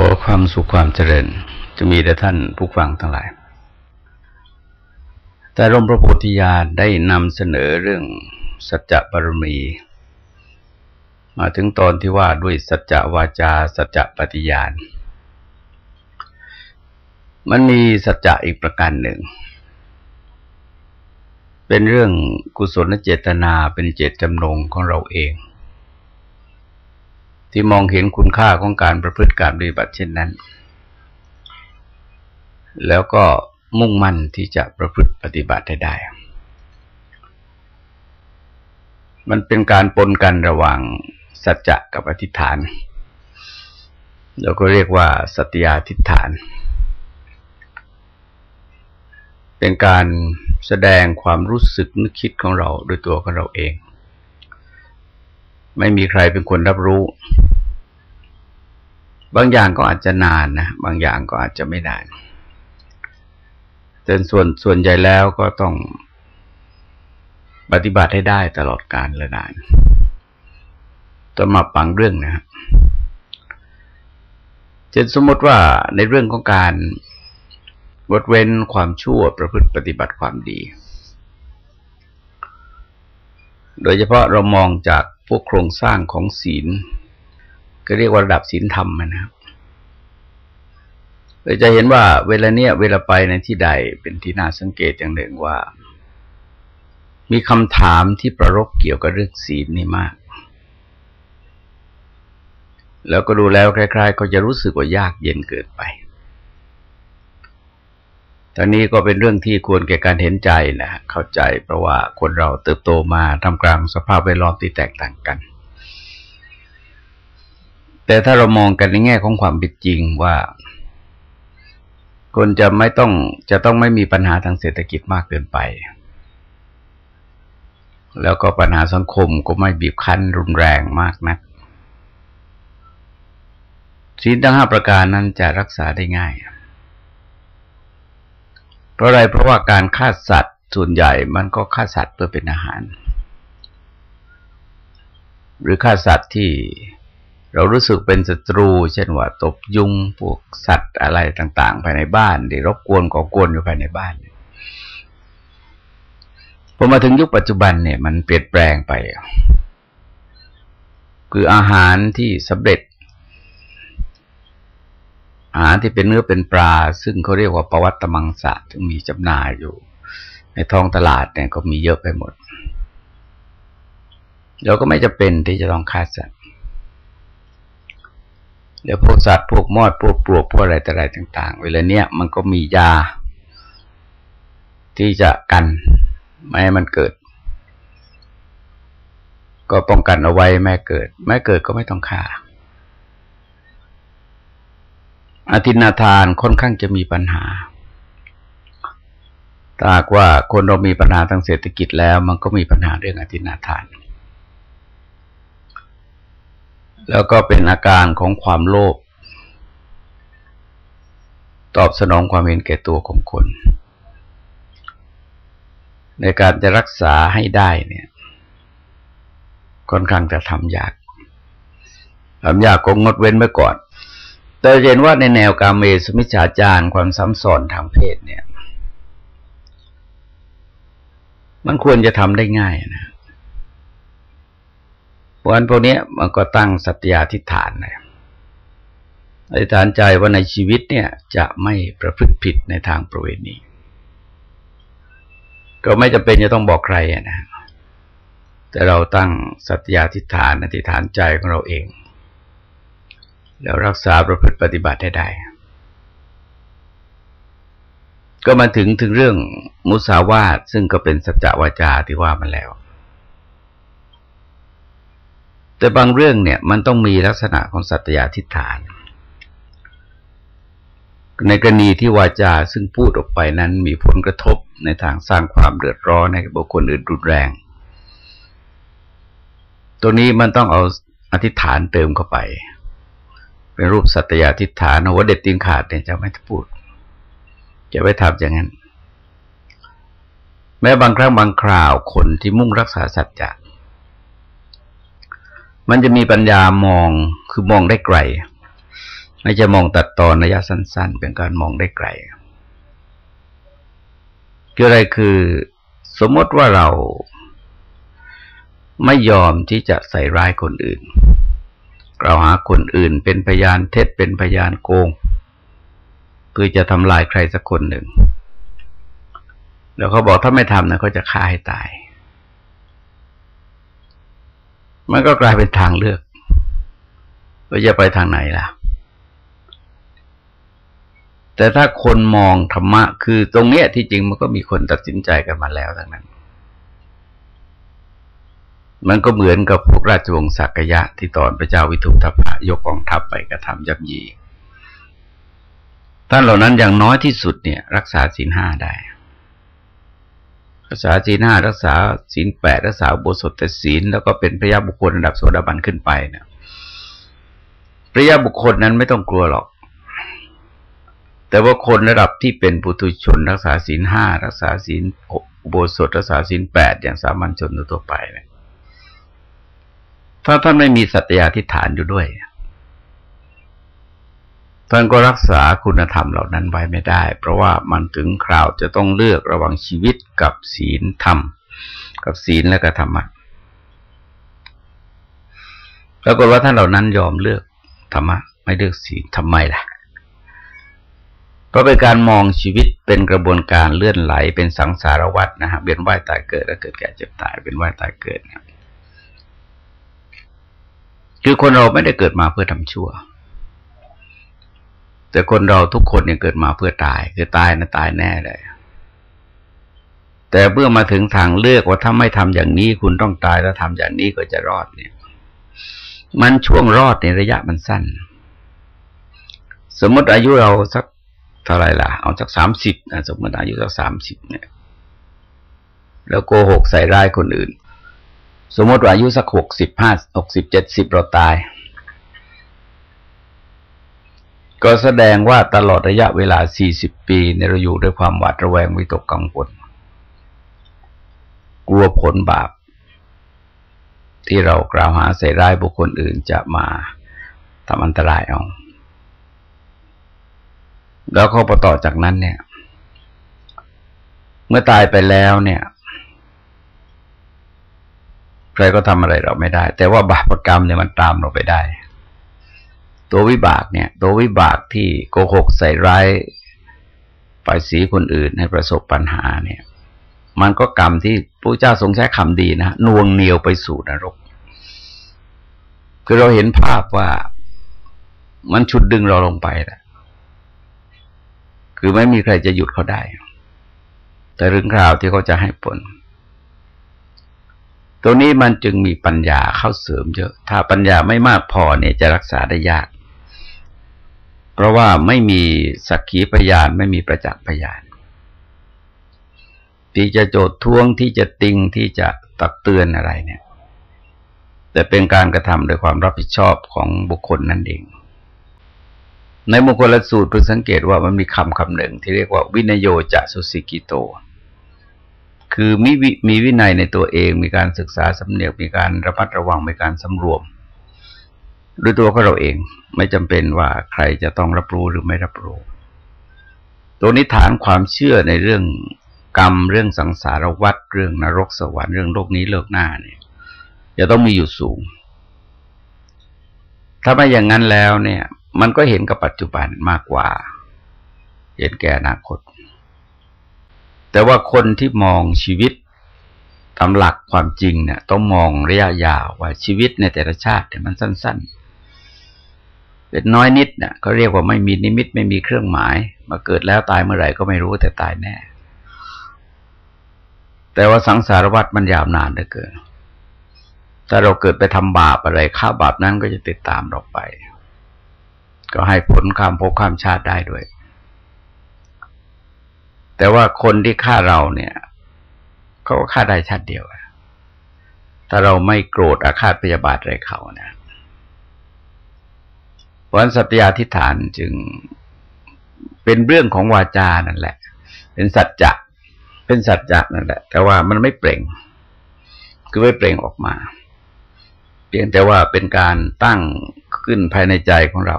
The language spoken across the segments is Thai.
อความสุขความเจริญ จะมีแด่ท่านผู้ฟังทั้งหลาย แต่ร่มพระโพธิญาณได้นำเสนอเรื่องสัจจะบารมี มาถึงตอนที่ว่าด้วยสัจจะวาจา สัจจะปฏิญาณ มันมีสัจจะอีกประการหนึ่ง เป็นเรื่องกุศลเจตนาเป็นเจตจำนงของเราเอง ที่มองเห็นคุณค่าของการประพฤติการปฏิบัติเช่นนั้น แล้วก็มุ่งมั่นที่จะประพฤติปฏิบัติได้ มันเป็นการปนกันระหว่างสัจจะกับอธิษฐาน เราก็เรียกว่าสัตยาธิษฐาน เป็นการแสดงความรู้สึกนึกคิดของเราโดยตัวของเราเอง ไม่มีใครเป็นคนรับรู้ บางอย่างก็อาจจะนานนะบางอย่างก็อาจจะไม่นานแต่ส่วนส่วนใหญ่แล้วก็ต้องปฏิบัติให้ได้ตลอดกาลละนานต้องมาปังเรื่องนะครับเช่นสมมติว่าในเรื่องของการวดเว้นความชั่วประพฤติปฏิบัติความดี โดยเฉพาะเรามองจาก พวกโครงสร้างของศีล ก็เรียกว่าระดับศีลธรรมนะครับเราจะเห็นว่าเวลาเนี้ยเวลาไปในที่ใดเป็นที่น่าสังเกตอย่างหนึ่งว่า มีคำถามที่ประรบเกี่ยวกับเรื่องศีลนี่มาก แล้วก็ดูแล้วคล้ายๆ ก็จะรู้สึกว่ายากเย็นเกินไป ตอนนี้ก็เป็นเรื่องที่ควรแก่การเห็นใจนะเข้าใจเพราะว่าคนเราเติบโตมาทำกลางสภาพแวดล้อมที่แตกต่างกัน แต่ถ้าเรามองกันในแง่ของความเป็นจริงว่า คนจะไม่ต้องจะต้องไม่มีปัญหาทางเศรษฐกิจมากเกินไป แล้วก็ปัญหาสังคมก็ไม่บีบคั้นรุนแรงมากนักศีลทั้งห้าประการนั้นจะรักษาได้ง่าย เพราะอะไรเพราะว่าการฆ่าสัตว์ส่วนใหญ่มันก็ฆ่าสัตว์เพื่อเป็นอาหาร หรือฆ่าสัตว์ที่เรารู้สึกเป็นศัตรู เช่นว่าตบยุงพวกสัตว์อะไรต่าง ๆ ภายในบ้านที่รบกวนก่อกวนอยู่ภายในบ้านพอมาถึงยุคปัจจุบันเนี่ย มันเปลี่ยนแปลงไป คืออาหารที่สำเร็จ อาหารที่เป็นเนื้อเป็นปลา ซึ่งเขาเรียกว่าประวัตมังสะที่มีจำหน่ายอยู่ ในท้องตลาดเนี่ยก็มีเยอะไปหมดเราก็ไม่จะเป็นที่จะต้องฆ่าสัตว์เดี๋ยวพวกสัตว์พวกมอดพวกปลวกพวกอะไรต่อะไรต่าง ๆ เวลาเนี้ยมันก็มียา ที่จะกันไม่ให้มันเกิด ก็ป้องกันเอาไว้แม่เกิด แม่เกิดก็ไม่ต้องฆ่า อธินาทานค่อนข้างจะมีปัญหาถ้าว่าคนเรามีปัญหาทางเศรษฐกิจแล้ว มันก็มีปัญหาเรื่องอธินาทาน แล้วก็เป็นอาการของความโลภตอบสนองความเห็นแก่ตัวของคน ในการจะรักษาให้ได้เนี่ยค่อนข้างจะทำยากทำยากก็งดเว้นไว้ก่อน แต่เห็นว่าในแนวการเมสมิจฉาจารความซ้ำซ้อนทางเพศเนี่ย มันควรจะทำได้ง่ายนะเพราะฉะนั้นพวกนี้มันก็ตั้งสัตยาธิฐานเลยอธิษฐานใจว่าในชีวิตเนี่ยจะไม่ประพฤติผิดในทางประเวณีก็ไม่จำเป็นจะต้องบอกใครนะ แต่เราตั้งสัตยาธิฐานอธิษฐานใจของเราเอง แล้วรักษาประพฤติปฏิบัติได้ได้ ก็มาถึงถึงเรื่องมุสาวาทซึ่งก็เป็นสัจจวาจาที่ว่ามาแล้ว แต่บางเรื่องเนี่ยมันต้องมีลักษณะของสัตยาธิฐาน ในกรณีที่วาจาซึ่งพูดออกไปนั้นมีผลกระทบในทางสร้างความเดือดร้อนในบุคคลอื่นรุนแรง ตัวนี้มันต้องเอาอธิษฐานเติมเข้าไป เป็นรูปสัตยาทิฐานหัวเด็ดตีนขาดเนี่ยจะไม่พูด จะไม่ทำอย่างนั้น แม้บางครั้งบางคราวคนที่มุ่งรักษาสัจจะมันจะมีปัญญามองคือมองได้ไกล ไม่จะมองตัดตอนระยะสั้น ๆ เป็นการมองได้ไกลคืออะไรคือสมมติว่าเราไม่ยอมที่จะใส่ร้ายคนอื่น กล่าวหาคนอื่นเป็นพยานเท็จเป็นพยานโกงเพื่อจะทำลายใครสักคนหนึ่ง แล้วเขาบอกถ้าไม่ทำนะเขาจะฆ่าให้ตาย มันก็กลายเป็นทางเลือกว่าจะไปทางไหนล่ะ แต่ถ้าคนมองธรรมะ คือตรงเนี้ยที่จริงมันก็มีคนตัดสินใจกันมาแล้วทั้งนั้น มันก็เหมือนกับพวกราชวงศ์สักยะที่ตอนพระเจ้าวิทุทัพยกกองทัพไปกระทำยับยีท่านเหล่านั้นอย่างน้อยที่สุดเนี่ย รักษาศีลห้าได้ รักษาศีลห้ารักษาศีลแปดรักษาบุสแต่ศีลแล้วก็เป็นพระยาบุคคลระดับโสดาบันขึ้นไปเนี่ยพระยาบุคคลนั้นไม่ต้องกลัวหรอก แต่ว่าคนระดับที่เป็นปุถุชน รักษาศีลห้ารักษาศีลอุโบสถรักษาศีลแปดอย่างสามัญชนทั่วไปเนี่ย ถ้าท่านไม่มีสัตยาธิฐานอยู่ด้วยท่านก็รักษาคุณธรรมเหล่านั้นไว้ไม่ได้ เพราะว่ามันถึงคราวจะต้องเลือกระหว่างชีวิตกับศีลธรรม กับศีลและก็ธรรมะแล้วก็ว่าท่านเหล่านั้นยอมเลือกธรรมะไม่เลือกศีลทำไมล่ะ เพราะเป็นการมองชีวิตเป็นกระบวนการเลื่อนไหลเป็นสังสารวัฏนะฮะเวียนว่ายตายเกิดแล้วเกิดแก่เจ็บตายเป็นว่ายตายเกิดนะ คือคนเราไม่ได้เกิดมาเพื่อทำชั่ว แต่คนเราทุกคนเนี่ยเกิดมาเพื่อตาย คือตายนะตายแน่เลยแต่เมื่อมาถึงทางเลือกว่าถ้าไม่ทำอย่างนี้คุณต้องตายแล้วทำอย่างนี้ก็จะรอดเนี่ย มันช่วงรอดในระยะมันสั้น สมมติอายุเราสักเท่าไรล่ะ เอาสักสามสิบสมมติอายุสักสามสิบเนี่ย แล้วโกหกใส่ร้ายคนอื่น สมมติว่าอายุสักหกสิบห้าหกสิบเจ็ดสิบเราตาย ก็แสดงว่าตลอดระยะเวลาสี่สิบปีในเราอยู่ด้วยความหวาดระแวงวิตกกังวลกลัวผลบาป ที่เรากล่าวหาใส่ร้ายบุคคลอื่นจะมาทำอันตรายเอาแล้วข้อประต่อจากนั้นเนี่ย เมื่อตายไปแล้วเนี่ย ใครก็ทำอะไรเราไม่ได้ แต่ว่าบาปกรรมเนี่ยมันตามเราไปได้ ตัววิบากเนี่ย ตัววิบากที่โกหกใส่ร้ายปสีคนอื่นให้ประสบปัญหาเนี่ย มันก็กรรมที่พระเจ้าทรงใช้คำดีนะนวงเหนียวไปสู่นรก คือเราเห็นภาพว่ามันชุดดึงเราลงไปแหละคือไม่มีใครจะหยุดเขาได้ แต่เรื่องราวที่เขาจะให้ผล ตรงนี้มันจึงมีปัญญาเข้าเสริมเยอะ ถ้าปัญญาไม่มากพอเนี่ยจะรักษาได้ยาก เพราะว่าไม่มีสักขีพยานไม่มีประจักษ์พยาน ที่จะโจทย์ท้วงที่จะติงที่จะตักเตือนอะไรเนี่ย แต่เป็นการกระทำโดยความรับผิดชอบของบุคคลนั่นเอง ในมงคลสูตรเพิ่งสังเกตว่ามันมีคำคำหนึ่งที่เรียกว่าวินโยจะสุสิกิโต คือมีวิมีวินัยในตัวเอง มีการศึกษาสำเนียกมีการระมัดระวัง มีการสำรวมด้วยตัวของเราเองไม่จำเป็นว่าใครจะต้องรับรู้หรือไม่รับรู้ ตัวนี้ฐานความเชื่อในเรื่องกรรมเรื่องสังสารวัฏเรื่องนรกสวรรค์เรื่องโลกนี้โลกหน้าเนี่ยจะต้องมีอยู่สูง ถ้าไม่อย่างนั้นแล้วเนี่ย มันก็เห็นกับปัจจุบันมากกว่า เห็นแก่อนาคต แต่ว่าคนที่มองชีวิตตามหลักความจริงเนี่ยต้องมองระยะยาวว่าชีวิตในแต่ละชาติเนี่ยมันสั้น ๆ เป็นน้อยนิดเนี่ยเขาเรียกว่าไม่มีนิมิตไม่มีเครื่องหมาย มาเกิดแล้วตายเมื่อไหร่ก็ไม่รู้แต่ตายแน่ แต่ว่าสังสารวัฏมันยาวนานเหลือเกินถ้าเราเกิดไปทำบาปอะไรข้าบาปนั้นก็จะติดตามเราไป ก็ให้ผลข้ามภพข้ามชาติได้ด้วย แต่ว่าคนที่ฆ่าเราเนี่ยเขาก็ฆ่าได้ชัดเดียวถ้าเราไม่โกรธอาฆาตพยาบาทอะไรเขานะวันสัตยาธิฐานจึงเป็นเรื่องของวาจานั่นแหละ เป็นสัจจะเป็นสัจจะนั่นแหละ แต่ว่ามันไม่เปล่ง คือไม่เปล่งออกมา เพียงแต่ว่าเป็นการตั้งขึ้นภายในใจของเรา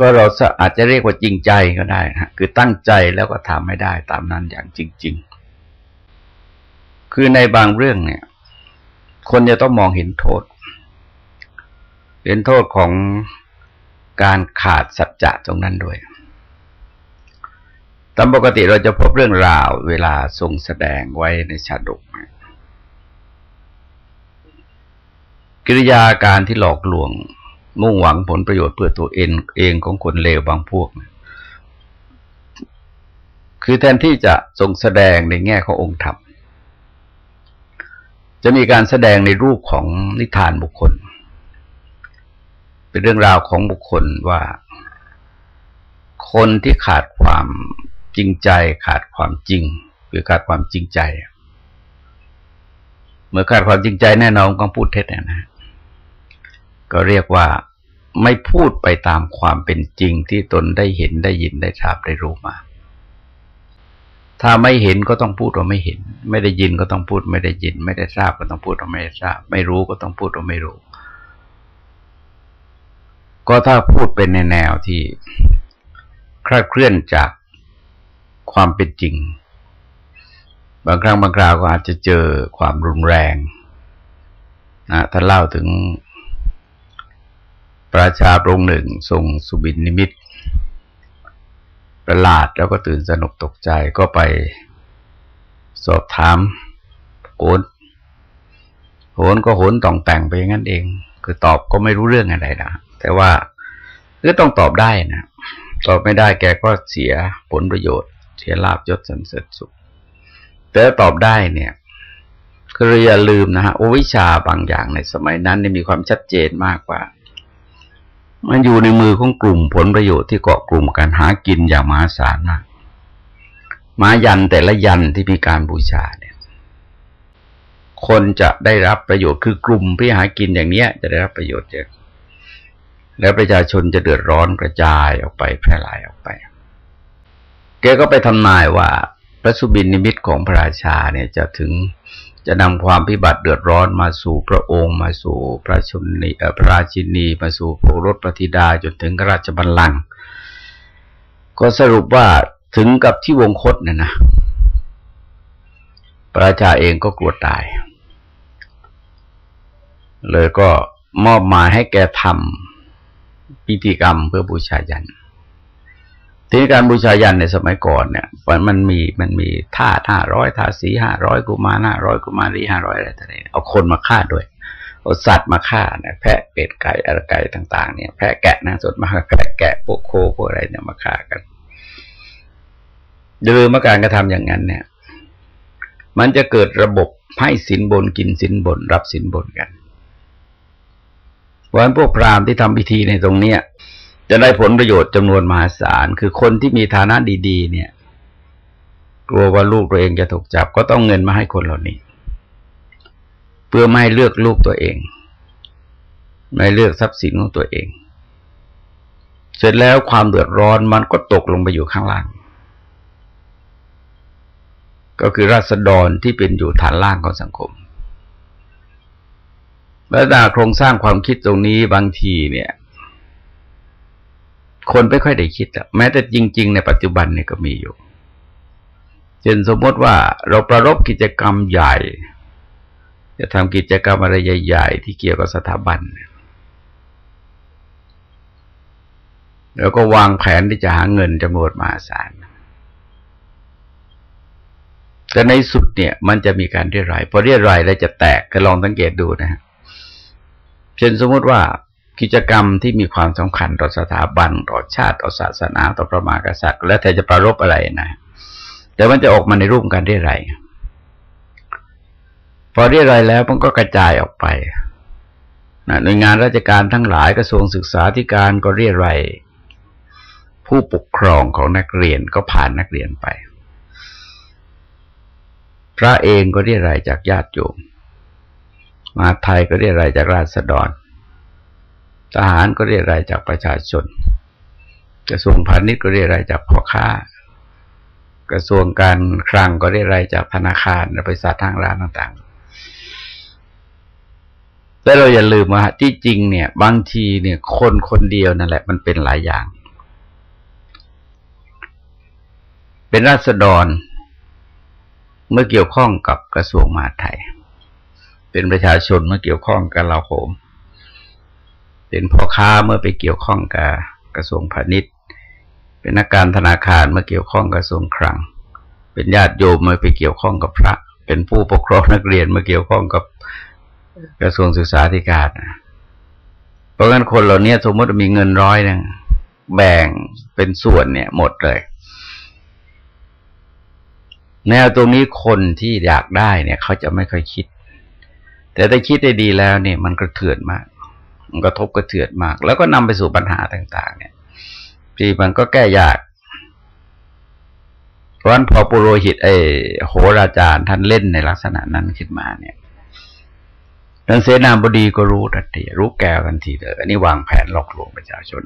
ก็เราอาจจะเรียกว่าจริงใจก็ได้นะคือตั้งใจแล้วก็ทำไม่ได้ตามนั้นอย่างจริง ๆ คือในบางเรื่องเนี่ย คนจะต้องมองเห็นโทษ เห็นโทษของการขาดสัจจะตรงนั้นด้วยตามปกติเราจะพบเรื่องราวเวลาทรงแสดงไว้ในชาดก กิริยาการที่หลอกลวง มุ่งหวังผลประโยชน์เพื่อตัวเองเองของคนเลวบางพวก คือแทนที่จะทรงแสดงในแง่ขององค์ธรรม จะมีการแสดงในรูปของนิทานบุคคล เป็นเรื่องราวของบุคคลว่า คนที่ขาดความจริงใจขาดความจริงหรือขาดความจริงใจ เมื่อขาดความจริงใจแน่นอนก็พูดเท็จนะ ก็เรียกว่าไม่พูดไปตามความเป็นจริงที่ตนได้เห็นได้ยินได้ทราบได้รู้มา ถ้าไม่เห็นก็ต้องพูดว่าไม่เห็น ไม่ได้ยินก็ต้องพูดไม่ได้ยิน ไม่ได้ทราบก็ต้องพูดว่าไม่ได้ทราบ ไม่รู้ก็ต้องพูดว่าไม่รู้ ก็ถ้าพูดเป็นในแนวที่คลาดเคลื่อนจากความเป็นจริง บางครั้งบางคราวก็อาจจะเจอความรุนแรงนะถ้าเล่าถึง ประชาพระองค์หนึ่งทรงสุบินนิมิต ประหลาดแล้วก็ตื่นสนุกตกใจก็ไปสอบถามโหนโหนก็โหนต้องแต่งไปอย่างนั้นเอง คือตอบก็ไม่รู้เรื่องอะไรนะแต่ว่าก็ต้องตอบได้นะตอบไม่ได้แกก็เสียผลประโยชน์ เสียลาบยศสันเสริญสุข แต่ตอบได้เนี่ยคืออย่าลืมนะฮะโอวิชาบางอย่างในสมัยนั้นมีความชัดเจนมากกว่า มันอยู่ในมือของกลุ่มผลประโยชน์ที่เกาะกลุ่มการหากินอย่างมหาศาลมากมายันแต่ละยันที่มีการบูชาเนี่ย คนจะได้รับประโยชน์คือกลุ่มที่หากินอย่างเนี้ย จะได้รับประโยชน์เยอะแล้วประชาชนจะเดือดร้อนกระจายออกไปแพร่หลายออกไป แกก็ไปทำนายว่า พระสุบินนิมิตของพระราชาเนี่ยจะถึง จะนำความพิบัติเดือดร้อนมาสู่พระองค์ มาสู่พระชนีพระราชินี มาสู่พระรถปฏิดาจนถึงราชบัลลังก์ก็สรุปว่าถึงกับที่วงคตเนี่ยนะพระราชาเองก็กลัวตาย เลยก็มอบหมายให้แกทำพิธีกรรมเพื่อบูชายัน ทีนี้การบูชายันในสมัยก่อนเนี่ยมันมีมันมีท่าห้าร้อยท่าสีห้าร้อยกุมารห้าร้อยกุมารีห้าร้อยอะไรต่างๆเอาคนมาฆ่าด้วยเอาสัตว์มาฆ่าเนี่ยแพะเป็ดไก่อะไรไก่ต่าง ๆ เนี่ยแพะแกะนะสดมาแพะแกะพวกโคพวกอะไรเนี่ยมาฆ่ากันโดยเมื่อการกระทำอย่างนั้นเนี่ย มันจะเกิดระบบให้สินบนกินสินบนรับสินบนกันวันพวกพราหมณ์ที่ทำพิธีในตรงเนี้ย จะได้ผลประโยชน์จำนวนมหาศาล คือคนที่มีฐานะดี ๆ เนี่ย กลัวว่าลูกตัวเองจะถูกจับ ก็ต้องเงินมาให้คนเหล่านี้ เพื่อไม่เลือกลูกตัวเอง ไม่เลือกทรัพย์สินของตัวเอง เสร็จแล้วความเดือดร้อนมันก็ตกลงไปอยู่ข้างล่าง ก็คือราษฎรที่เป็นอยู่ฐานล่างของสังคมและดาโครงสร้างความคิดตรงนี้บางทีเนี่ย คนไม่ค่อยได้คิดอะแม้แต่จริง ๆ ในปัจจุบันเนี่ยก็มีอยู่เช่นสมมติว่าเราประรบกิจกรรมใหญ่ จะทำกิจกรรมอะไรใหญ่ ๆ ที่เกี่ยวกับสถาบัน แล้วก็วางแผนที่จะหาเงินจำนวนมหาศาลแต่ในสุดเนี่ยมันจะมีการเรียรายพอเรียรายแล้วจะแตกก็ลองสังเกตดูนะฮะเช่นสมมติว่า กิจกรรมที่มีความสำคัญต่อสถาบันต่อชาติต่อศาสนาต่อพระมหากษัตริย์ แล้วแต่จะประรบอะไรนะ แต่มันจะออกมาในรูปการเรียรพอเรียรแล้วมันก็กระจายออกไปหน่วยงานราชการทั้งหลายกระทรวงศึกษาธิการก็เรียรายผู้ปกครองของนักเรียนก็ผ่านนักเรียนไป พระเองก็เรียรายจากญาติโยม มาไทยก็เรียรายจากราษฎร ทหารก็เรียรายจากประชาชน กระทรวงพาณิชย์ก็เรียรายจากพ่อค้า กระทรวงการคลังก็เรียรายจากธนาคารบริษัททางร้านต่างๆ แต่เราอย่าลืมว่าที่จริงเนี่ย บางทีเนี่ย คนคนเดียวนั่นแหละ มันเป็นหลายอย่าง เป็นราษฎรเมื่อเกี่ยวข้องกับกระทรวงมหาดไทย เป็นประชาชนเมื่อเกี่ยวข้องกับเราโหม เป็นพ่อค้าเมื่อไปเกี่ยวข้องกับกระทรวงพาณิชย์ เป็นนักการธนาคารเมื่อเกี่ยวข้องกับกระทรวงคลัง เป็นญาติโยมเมื่อไปเกี่ยวข้องกับพระ เป็นผู้ปกครองนักเรียนเมื่อเกี่ยวข้องกับกระทรวงศึกษาธิการเพราะงั้นคนเหล่านี้สมมติมีเงินร้อยหนึ่งแบ่งเป็นส่วนเนี่ย หมดเลย แนวตรงนี้คนที่อยากได้เนี่ย เขาจะไม่ค่อยคิด แต่ถ้าคิดได้ดีแล้วเนี่ย มันกระเทือนมาก มันกระทบกระเทือนมาก แล้วก็นำไปสู่ปัญหาต่าง ๆ เนี่ยที่มันก็แก้ยาก เพราะฉะนั้นพอปุโรหิตไอโหราจารย์ท่านเล่นในลักษณะนั้นขึ้นมาเนี่ยท่านเสนาบดีก็รู้ทันทีรู้แก้วทันทีเลยอันนี้วางแผนหลอกลวงประชาชน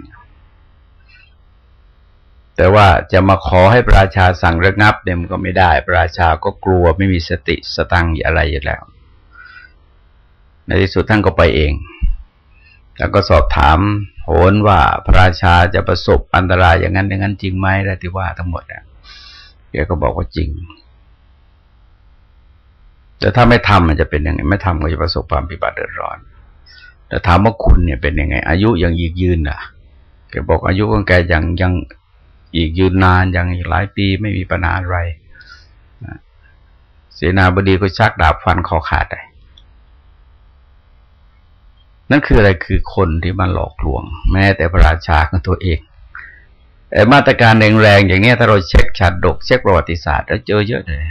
แต่ว่าจะมาขอให้ประชาสั่งระงับเนี่ยมันก็ไม่ได้ ประชาก็กลัวไม่มีสติสตังอะไรอยู่แล้ว ในที่สุดท่านก็ไปเอง แล้วก็สอบถามโหนว่าพระราชาจะประสบอันตรายอย่างนั้นอย่างนั้นจริงไหมแลที่ว่าทั้งหมดอะแกก็บอกว่าจริง แต่ถ้าไม่ทำมันจะเป็นยังไง ไม่ทำก็จะประสบความพิบัติเดือดร้อน แต่ถามว่าคุณเนี่ยเป็นยังไง อายุยังยืดยืนอะแกบอกอายุของแกยังยังอีกยืนนานยังอีกหลายปีไม่มีปัญหาอะไรเสนาบดีก็ชักดาบฟันคอขาดเลย นั่นคืออะไรคือคนที่มาหลอกลวง แม้แต่พระราชาของตัวเองมาตรการแรงๆอย่างนี้ถ้าเราเช็คชัดดก เช็คประวัติศาสตร์แล้วเจอเยอะเลย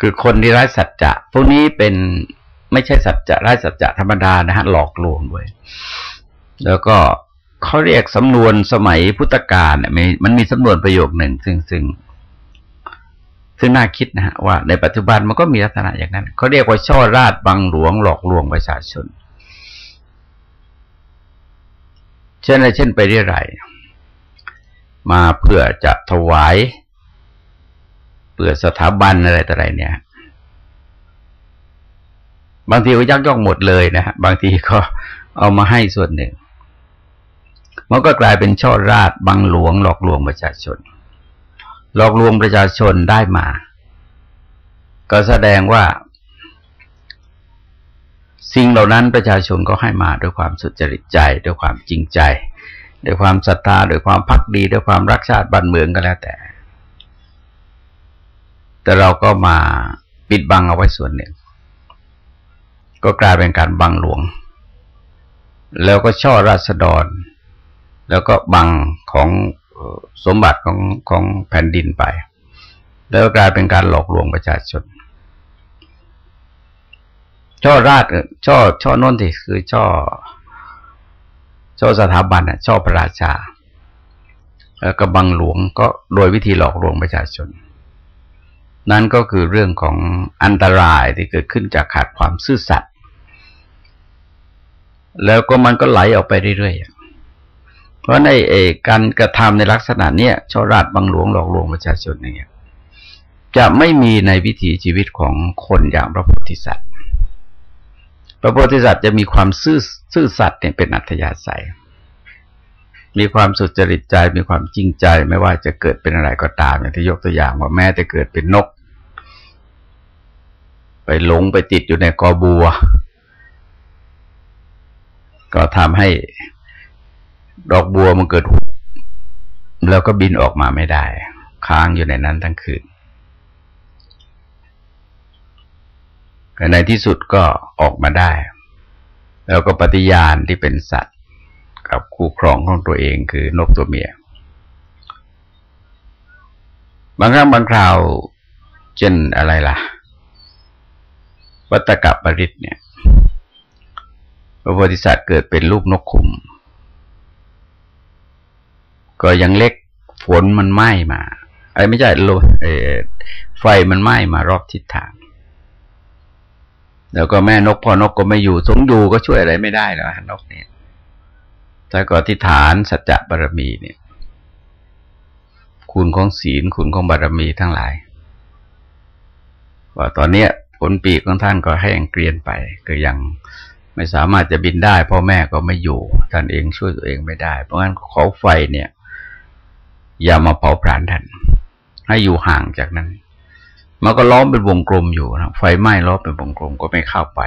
คือคนที่ร้สัจจะพวกนี้เป็นไม่ใช่สัจจะร้สัจจะธรรมดานะฮะหลอกลวงด้วย แล้วก็เขาเรียกสำนวนสมัยพุทธกาลเนี่ยมันมีสำนวนประโยคหนึ่งซึ่งซึ่ง ซึ่งน่าคิดนะฮะว่าในปัจจุบันมันก็มีลักษณะอย่างนั้นเขาเรียกว่าช่อราดบังหลวงหลอกลวงประชาชน เช่นอะไรเช่นไปเรียรมาเพื่อจะถวายเพื่อสถาบันอะไรต่ออะไรเนี่ย บางทีก็ยักยอกหมดเลยนะฮะบางทีก็เอามาให้ส่วนหนึ่ง มันก็กลายเป็นช่อราดบังหลวงหลอกลวงประชาชน หลอกลวงประชาชนได้มา ก็แสดงว่า สิ่งเหล่านั้นประชาชนก็ให้มาด้วยความสุจริตใจด้วยความจริงใจด้วยความศรัทธาด้วยความพักดีด้วยความรักชาติบ้านเมืองก็แล้วแต่ แต่เราก็มาปิดบังเอาไว้ส่วนหนึ่ง ก็กลายเป็นการบังหลวง แล้วก็ช่อราษฎร แล้วก็บังของ สมบัติของของแผ่นดินไป แล้วกลายเป็นการหลอกลวงประชาชน ช่อราชช่อช่อน้นที่คือช่อช่อสถาบันอะช่อพระราชา แล้วก็บังหลวงก็โดยวิธีหลอกลวงประชาชน นั่นก็คือเรื่องของอันตรายที่เกิดขึ้นจากขาดความซื่อสัตย์แล้วก็มันก็ไหลออกไปเรื่อยๆ เพราะในเอกการกระทำในลักษณะเนี้ยชอราดบังหลวงหลอกลวงประชาชนอย่างเงี้ยจะไม่มีในวิถีชีวิตของคนอย่างพระโพธิสัตว์ พระโพธิสัตว์จะมีความซื่อซื่อสัตย์เนี่ยเป็นอัธยาศัย มีความสุจริตใจ มีความจริงใจ ไม่ว่าจะเกิดเป็นอะไรก็ตามอย่างที่ยกตัวอย่างว่าแม้แต่เกิดเป็นนก ไปหลงไปติดอยู่ในกอบัว ก็ทำให้ ดอกบัวมันเกิดหุบแล้วก็บินออกมาไม่ได้ ค้างอยู่ในนั้นทั้งคืนในที่สุดก็ออกมาได้ แล้วก็ปฏิญาณที่เป็นสัตว์ กับคู่ครองของตัวเองคือนกตัวเมีย บางครั้งบางคราวเช่นอะไรล่ะ วัตกะปริตเนี่ย พระโพธิสัตว์เกิดเป็นลูกนกขุม ก็ยังเล็กฝนมันไหม้มาไอ้ไม่ใช่ลมไฟมันไหม้มารอบทิศทาง แล้วก็แม่นกพ่อนกก็ไม่อยู่สงอยู่ก็ช่วยอะไรไม่ได้แล้วนกเนี่ยแต่ก็ทิฏฐานสัจจะบารมีเนี่ย คุณของศีลคุณของบารมีทั้งหลาย ว่าตอนเนี้ยผลปีกของท่านก็แห้งเกรียนไปก็ยังไม่สามารถจะบินได้ พ่อแม่ก็ไม่อยู่ท่านเองช่วยตัวเองไม่ได้ เพราะงั้นขาไฟเนี่ย อย่ามาเผาผลาญท่านให้อยู่ห่างจากนั้น มันก็ล้อมเป็นวงกลมอยู่นะไฟไหม้ล้อมเป็นวงกลมก็ไม่เข้าไป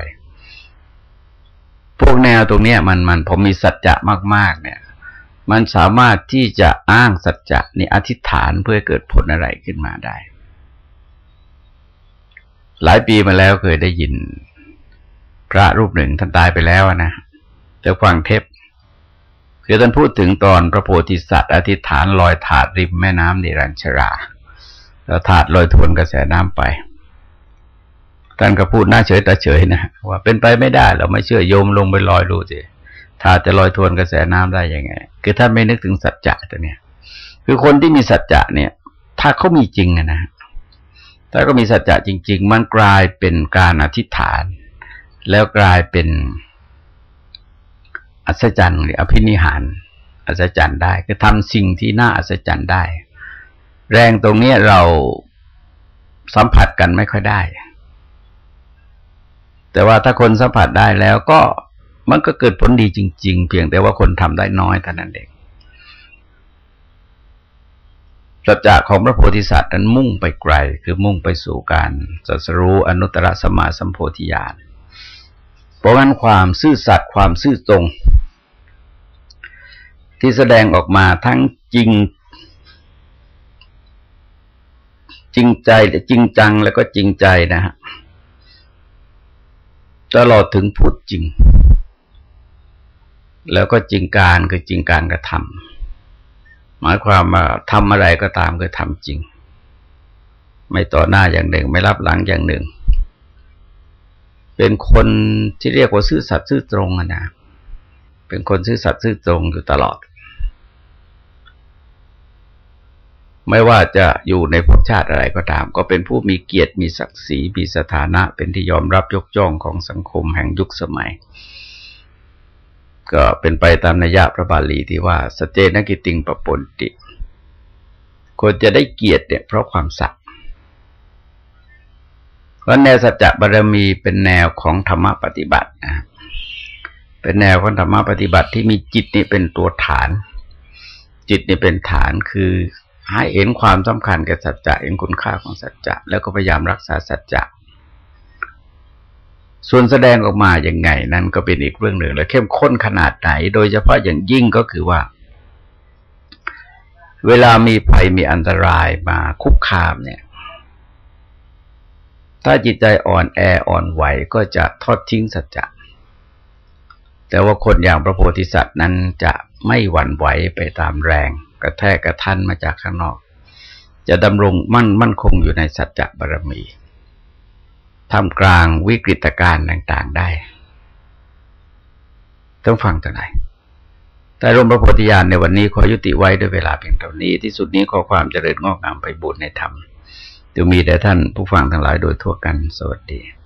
พวกแนวตรงเนี้ย มันมันพอมีสัจจะมาก ๆ เนี่ย มันสามารถที่จะอ้างสัจจะนี่อธิษฐานเพื่อเกิดผลอะไรขึ้นมาได้ หลายปีมาแล้วเคยได้ยิน พระรูปหนึ่งท่านตายไปแล้วนะแต่ฟังเทป คือท่านพูดถึงตอนพระโพธิสัตว์อธิษฐานลอยถาดริมแม่น้ำนิรัญชรา แล้วถาดลอยทวนกระแสน้ำไป ท่านก็พูดหน้าเฉยตาเฉยนะว่าเป็นไปไม่ได้เราไม่เชื่อโยมลงไปลอยดูสิถาดจะลอยทวนกระแสน้ำได้ยังไง คือท่านไม่นึกถึงสัจจะตัวเนี้ยคือคนที่มีสัจจะเนี่ย ถ้าเขามีจริงนะถ้าก็มีสัจจะจริง ๆ มันกลายเป็นการอธิษฐาน แล้วกลายเป็น อัศจรรย์หรืออภินิหาร อัศจรรย์ได้ คือทำสิ่งที่น่าอัศจรรย์ได้ แรงตรงนี้เราสัมผัสกันไม่ค่อยได้ แต่ว่าถ้าคนสัมผัสได้แล้วก็มันก็เกิดผลดีจริง ๆ เพียงแต่ว่าคนทำได้น้อยเท่านั้นเองสัจจะของพระโพธิสัตว์นั้นมุ่งไปไกล คือมุ่งไปสู่การสัสรู้อนุตตรสมาสัมโพธิญาณเพราะงั้นความซื่อสัตย์ความซื่อตรง ที่แสดงออกมาทั้งจริง จริงใจจริงจังแล้วก็จริงใจนะฮะตลอดถึงพูดจริง แล้วก็จริงการคือจริงการกระทำหมายความว่าทำอะไรก็ตามคือทำจริง ไม่ต่อหน้าอย่างหนึ่ง ไม่รับหลังอย่างหนึ่ง เป็นคนที่เรียกว่าซื่อสัตย์ซื่อตรงนะเป็นคนซื่อสัตย์ซื่อตรงอยู่ตลอด ไม่ว่าจะอยู่ในภพชาติอะไรก็ตาม ก็เป็นผู้มีเกียรติมีศักดิ์ศรีมีสถานะ เป็นที่ยอมรับยกย่องของสังคมแห่งยุคสมัย ก็เป็นไปตามนัยยะพระบาลีที่ว่าสเจนกิติงปปนติคนจะได้เกียรติเนี่ยเพราะความสัตย์เพราะแนวสัจจะบารมีเป็นแนวของธรรมปฏิบัตินะเป็นแนวของธรรมปฏิบัติที่มีจิตนี่เป็นตัวฐาน จิตนี่เป็นฐานคือ ให้เห็นความสำคัญแก่สัจจะเห็นคุณค่าของสัจจะแล้วก็พยายามรักษาสัจจะส่วนแสดงออกมาอย่างไง นั้นก็เป็นอีกเรื่องหนึ่ง และเข้มข้นขนาดไหน โดยเฉพาะอย่างยิ่งก็คือว่า เวลามีภัยมีอันตรายมาคุกคามเนี่ย ถ้าจิตใจอ่อนแออ่อนไหวก็จะทอดทิ้งสัจจะแต่ว่าคนอย่างพระโพธิสัตว์นั้นจะไม่หวั่นไหวไปตามแรง กระแทกกระทันมาจากข้างนอก จะดำรงมั่นมั่นคงอยู่ในสัจจะบารมีทำกลางวิกฤตการณ์ต่าง ๆได้ ต้องฟังตัวไหนแต่รมพระโพธิญาณในวันนี้ขอยุติไว้ด้วยเวลาเพียงเท่านี้ ที่สุดนี้ขอความเจริญงอกงามไปบุญในธรรมจะมีแต่ท่านผู้ฟังทั้งหลายโดยทั่วกันสวัสดี